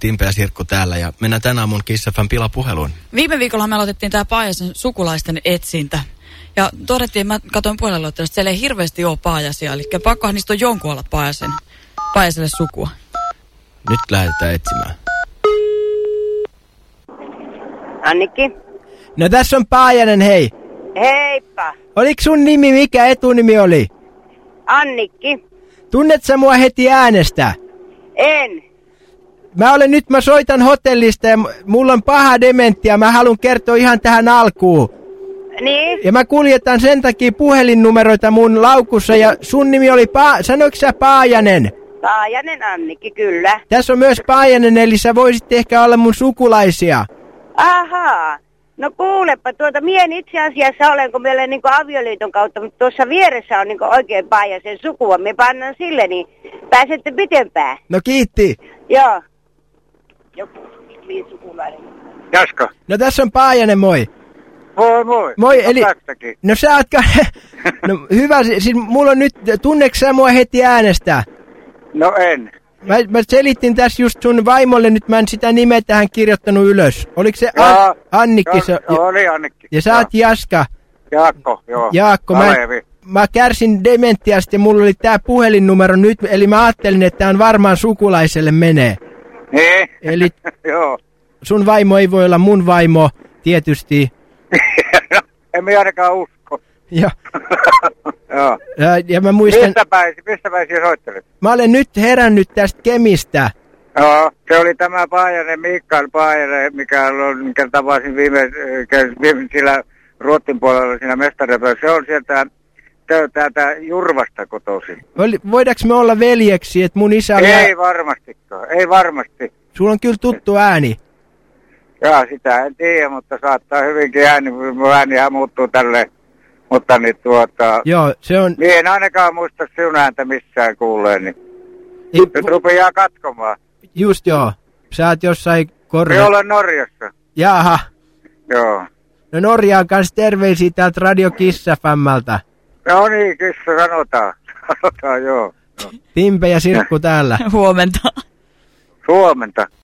Timpe ja Sirkku täällä ja mennään tänä aamun Kissafan pilapuheluun. Viime viikolla me aloitettiin tämä Paajasen sukulaisten etsintä. Ja todettiin, mä katsoin puolella, että siellä ei hirveästi ole Paajasia, eli pakkohan niistä on jonkun olla Paajasen, Paajaselle sukua. Nyt lähdetään etsimään. Annikki. No tässä on Paajanen, hei. Heippa. Oliko sun nimi, mikä etunimi oli? Annikki. Tunnet sä mua heti äänestä? En. Mä olen nyt, mä soitan hotellista ja mulla on paha dementia. Mä haluan kertoa ihan tähän alkuun. Niin? Ja mä kuljetan sen takia puhelinnumeroita mun laukussa ja sun nimi oli pa... Sanoiko sä Paajanen? Paajanen Annikki, kyllä. Tässä on myös Paajanen, eli sä voisit ehkä olla mun sukulaisia. Ahaa. No kuulepa, tuota, mien itse asiassa olen, kun meillä niin avioliiton kautta, mutta tuossa vieressä on niin oikein Paajasen sukua. Me pannaan sille, niin pääsette pitempään. No kiitti. Joo. Joku niin sukulainen. Jaska. No tässä on Paajanen, moi. Moi moi. Moi, eli... Tästäkin. No sä oot... ka- No hyvä, siis mulla on nyt... Tunneeko sä mua heti äänestä? No en. Mä, mä selitin tässä just sun vaimolle, nyt mä en sitä nimeä tähän kirjoittanut ylös. Oliko se An- Annikki? joo, se, oli Annikki. ja sä oot Jaska. Jaakko, joo. Jaakko, mä, mä kärsin dementiasta ja mulla oli tää puhelinnumero nyt, eli mä ajattelin, että tää on varmaan sukulaiselle menee. Niin. Eli joo. sun vaimo ei voi olla mun vaimo, tietysti. no, en minä ainakaan usko. Ja, joo. ja, ja mä muistan, Mistä päin, mistä päin sinä soittelet? mä olen nyt herännyt tästä Kemistä. Joo, se oli tämä Paajanen, Mikael Paajanen, mikä on, mikä tapasin viime, äh, viime sillä Ruotsin puolella siinä mestaripöydässä. Se on sieltä tö- täältä Jurvasta kotoisin. Voidaanko me olla veljeksi, että mun isä. Ei varmastikaan, ei varmasti. Sulla on kyllä tuttu ääni. Jaa, sitä en tiedä, mutta saattaa hyvinkin ääni, mun äänihän muuttuu tälle. Mutta niin tuota, Joo, se on... niin en ainakaan muista sinun ääntä missään kuulee, niin Ei, nyt rupeaa katkomaan. just joo. Sä oot jossain korre... Me olen Norjassa, Jaha. joo. No Norjaan kanssa terveisiä täältä Radio Kissa Fammalta. No niin, kissa sanotaan, sanotaan joo. Timpe ja Sirkku täällä. Huomenta. Huomenta.